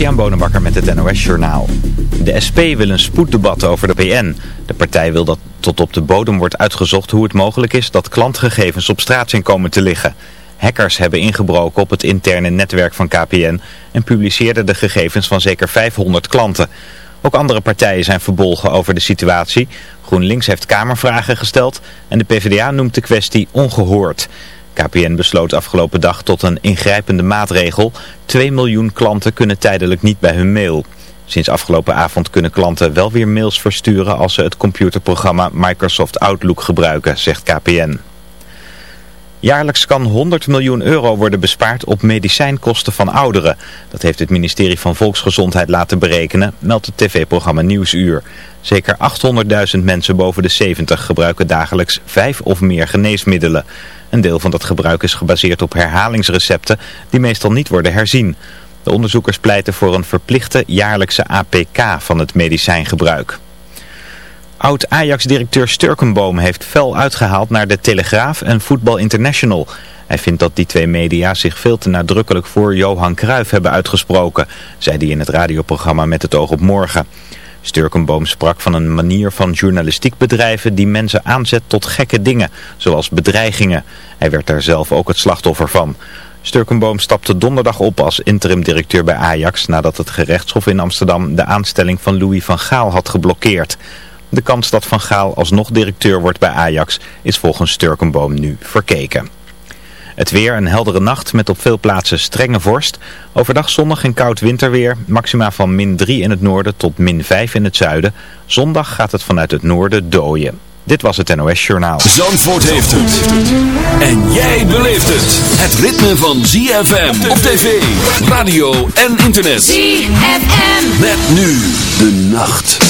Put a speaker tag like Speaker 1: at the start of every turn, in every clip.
Speaker 1: Christian Bonenbakker met het NOS Journaal. De SP wil een spoeddebat over de PN. De partij wil dat tot op de bodem wordt uitgezocht hoe het mogelijk is dat klantgegevens op straat zijn komen te liggen. Hackers hebben ingebroken op het interne netwerk van KPN en publiceerden de gegevens van zeker 500 klanten. Ook andere partijen zijn verbolgen over de situatie. GroenLinks heeft kamervragen gesteld en de PvdA noemt de kwestie ongehoord. KPN besloot afgelopen dag tot een ingrijpende maatregel. 2 miljoen klanten kunnen tijdelijk niet bij hun mail. Sinds afgelopen avond kunnen klanten wel weer mails versturen als ze het computerprogramma Microsoft Outlook gebruiken, zegt KPN. Jaarlijks kan 100 miljoen euro worden bespaard op medicijnkosten van ouderen. Dat heeft het ministerie van Volksgezondheid laten berekenen, meldt het tv-programma Nieuwsuur. Zeker 800.000 mensen boven de 70 gebruiken dagelijks vijf of meer geneesmiddelen. Een deel van dat gebruik is gebaseerd op herhalingsrecepten die meestal niet worden herzien. De onderzoekers pleiten voor een verplichte jaarlijkse APK van het medicijngebruik. Oud-Ajax-directeur Sturkenboom heeft fel uitgehaald naar de Telegraaf en Voetbal International. Hij vindt dat die twee media zich veel te nadrukkelijk voor Johan Cruijff hebben uitgesproken, zei hij in het radioprogramma Met het oog op morgen. Sturkenboom sprak van een manier van journalistiek bedrijven die mensen aanzet tot gekke dingen, zoals bedreigingen. Hij werd daar zelf ook het slachtoffer van. Sturkenboom stapte donderdag op als interim-directeur bij Ajax nadat het gerechtshof in Amsterdam de aanstelling van Louis van Gaal had geblokkeerd. De kans dat Van Gaal alsnog directeur wordt bij Ajax is volgens Sturkenboom nu verkeken. Het weer een heldere nacht met op veel plaatsen strenge vorst. Overdag zonnig en koud winterweer. Maxima van min 3 in het noorden tot min 5 in het zuiden. Zondag gaat het vanuit het noorden dooien. Dit was het NOS Journaal.
Speaker 2: Zandvoort heeft het. En jij beleeft het. Het ritme van ZFM op tv, radio en internet.
Speaker 3: ZFM.
Speaker 2: Met nu de nacht.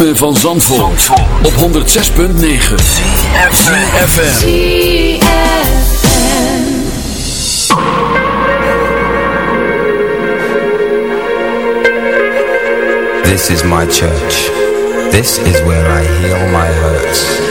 Speaker 2: ritme van Zandvoort, Zandvoort. op 106.9
Speaker 3: CFFM
Speaker 4: This is my church. This is where I heal my hurts.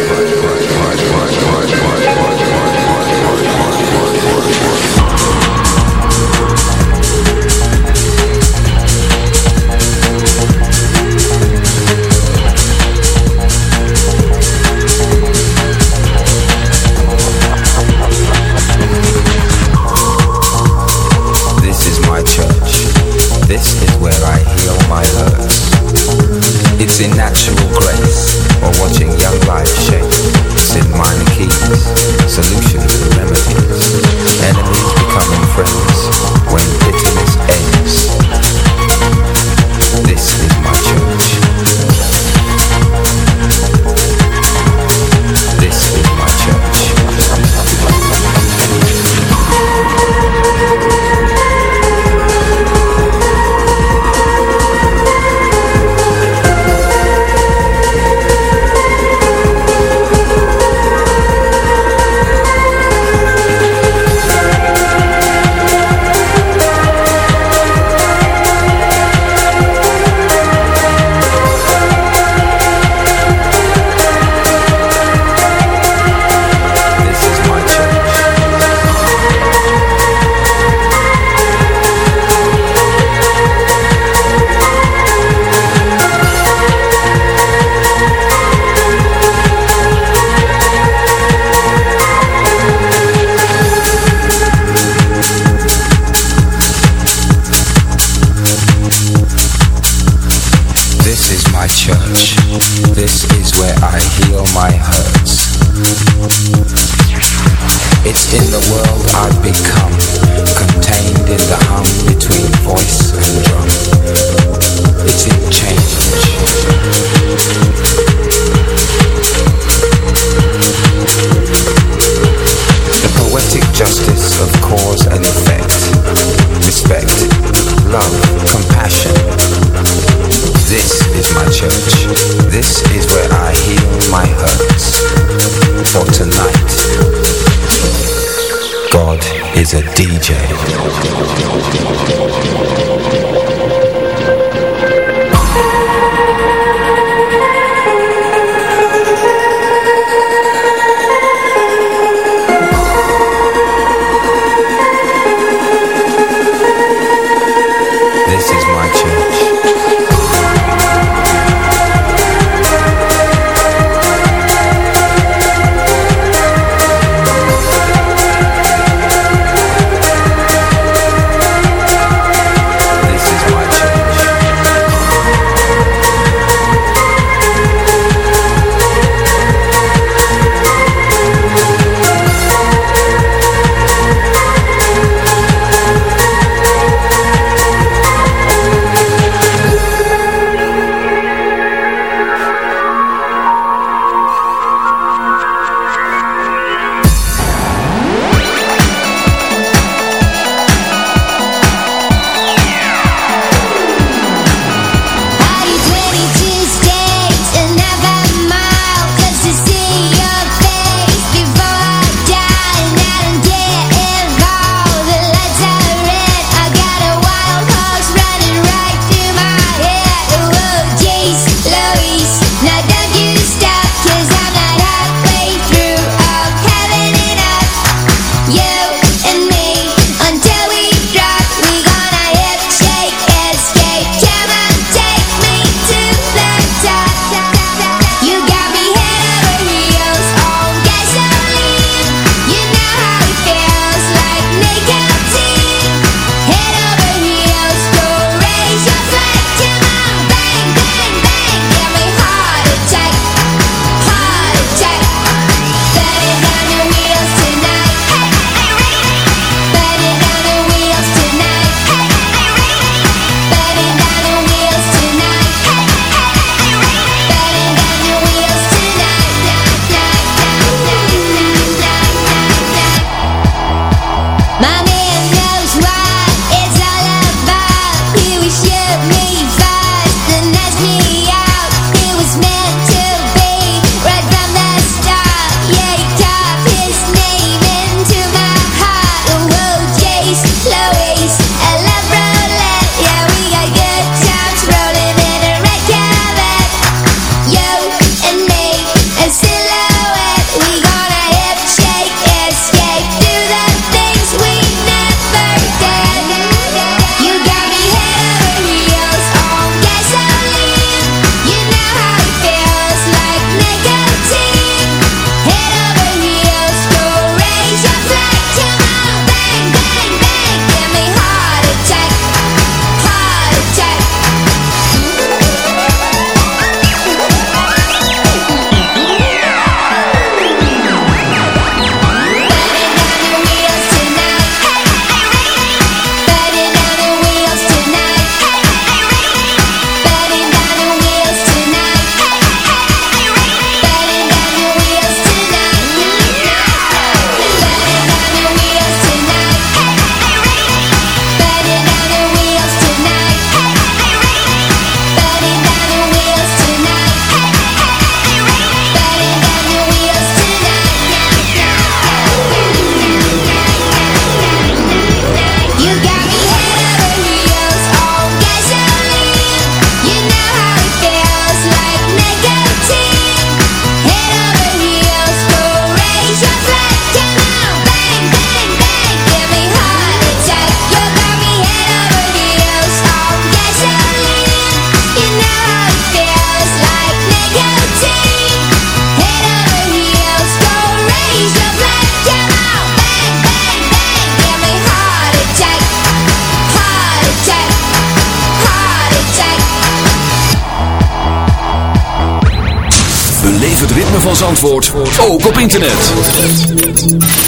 Speaker 2: Zandvoort ook op internet.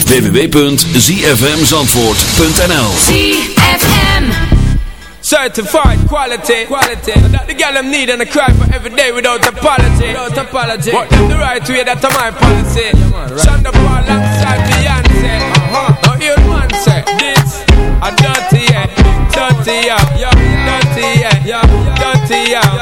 Speaker 2: www.zfmzandvoort.nl
Speaker 5: ZFM.
Speaker 6: Certified quality, quality. That the girl them need and I cry for every day without apology. Without apology. But them the right way, that's my policy. Shonda Paul alongside Beyonce. Uh-huh. Now hear one say this. A dirty yeah, dirty yeah, yeah, dirty yeah, yeah, dirty yeah.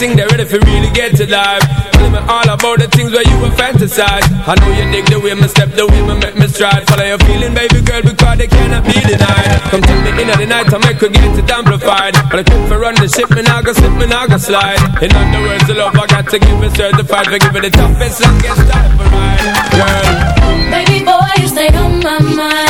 Speaker 6: Thing, they're ready for really get to life. Tell me all about the things where you were fantasize. I know you dig the way me step, the way me make me stride. Follow your feeling, baby girl, because they cannot be denied. Come tell me in the night, I make her get it amplified. But I keep for run the ship, me nah go slip, me nah go slide. In other words, the love I got to give it certified. For give it the toughest, longest time for ride. Girl,
Speaker 7: Baby boy, you stay on my mind.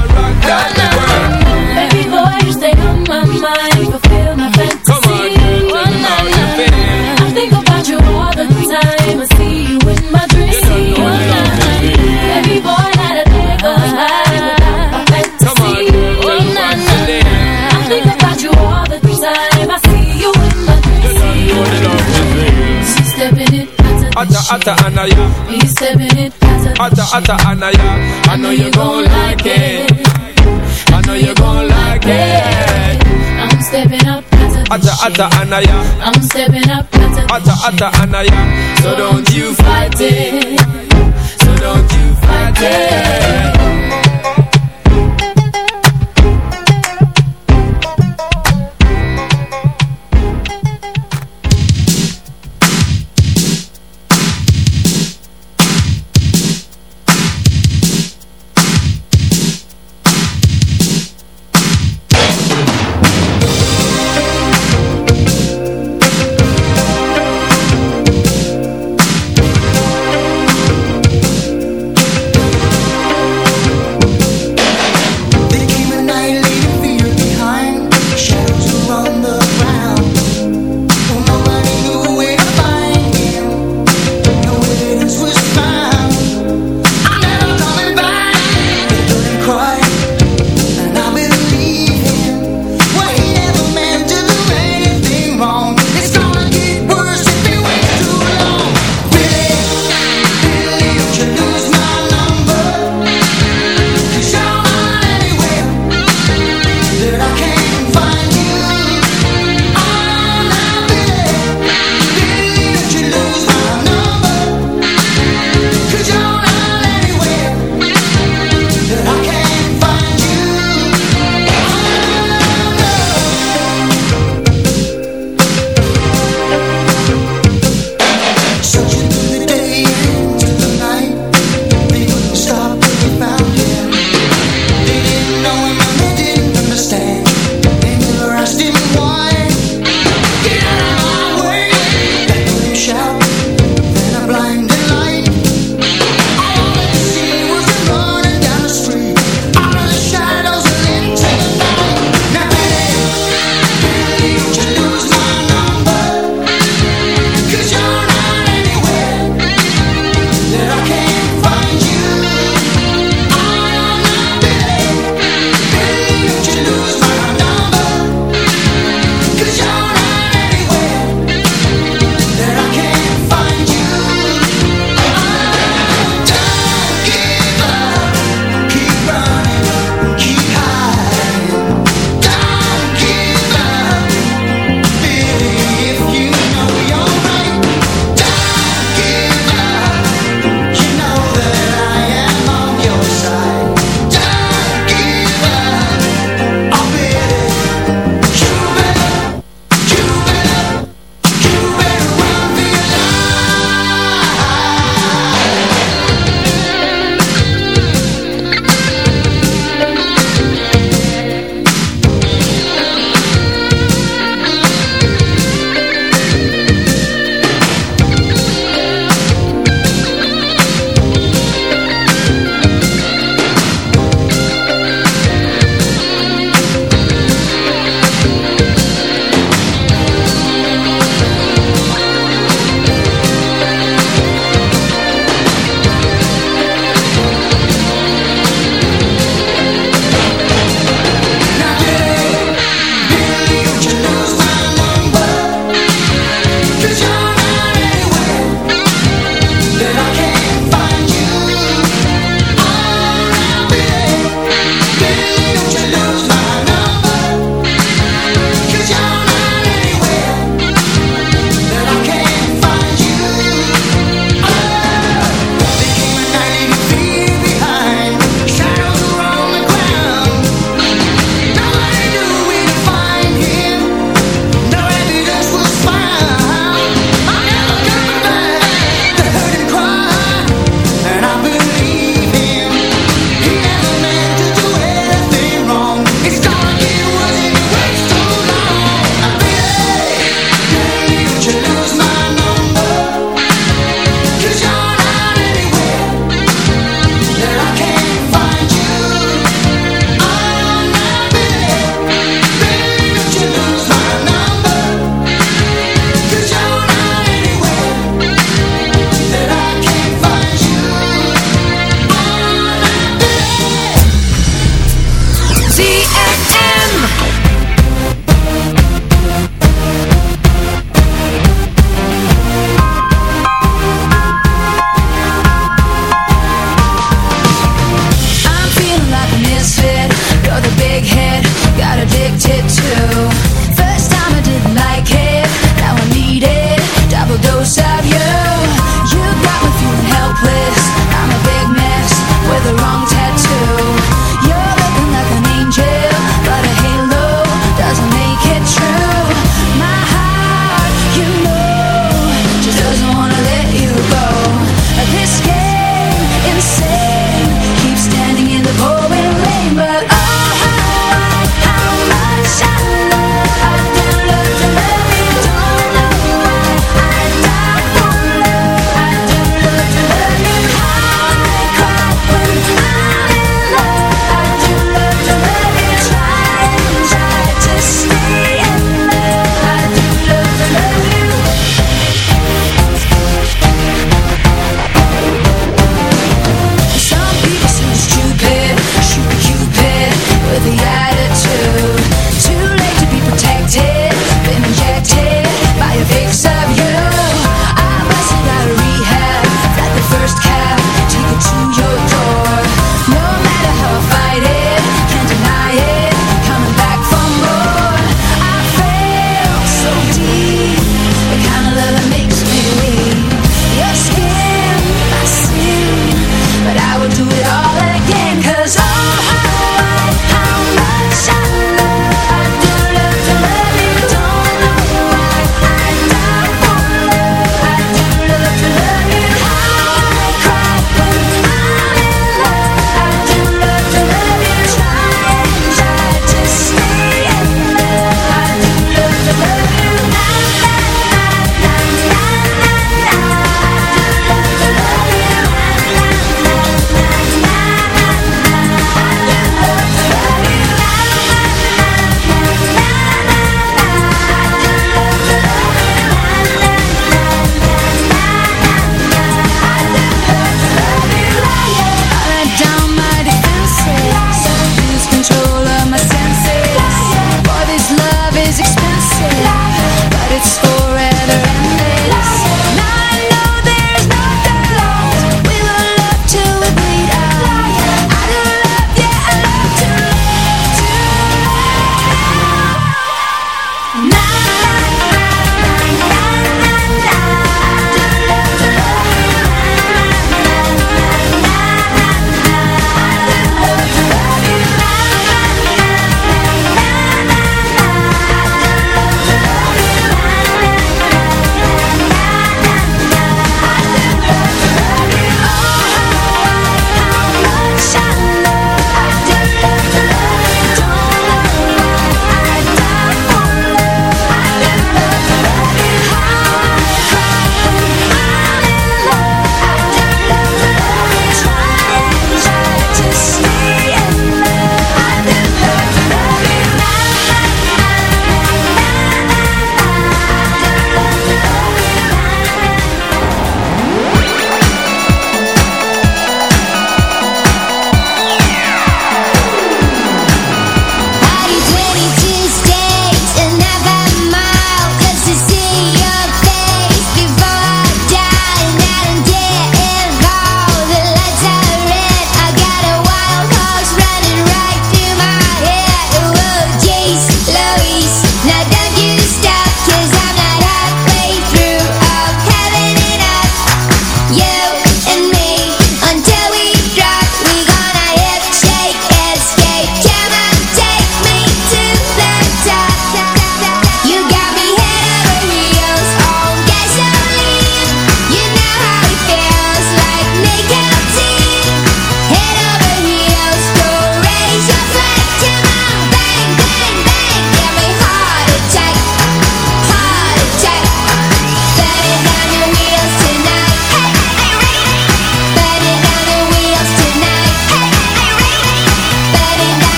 Speaker 6: atta, anaya.
Speaker 7: He's stepping it
Speaker 6: Atta, atta, anaya. I know you gon' like it. I know you gon' like it.
Speaker 7: I'm stepping up.
Speaker 6: Atta, atta, anaya.
Speaker 7: I'm stepping up.
Speaker 6: Atta, atta, anaya. So don't you fight it. So don't you fight it.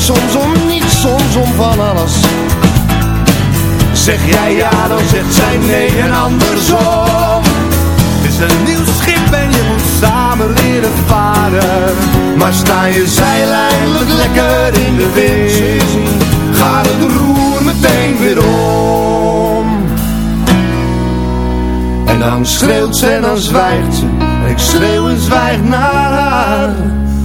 Speaker 8: Soms om niets, soms om van alles. Zeg jij ja, dan zegt zij nee en andersom. Het is een nieuw schip en je moet samen leren varen. Maar sta je zeil lekker in de wind, gaat het roer meteen weer om. En dan schreeuwt ze en dan zwijgt ze, ik schreeuw en zwijg naar haar.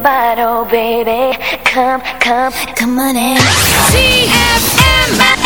Speaker 7: Bottle, baby. Come, come, come on in.
Speaker 2: CFM.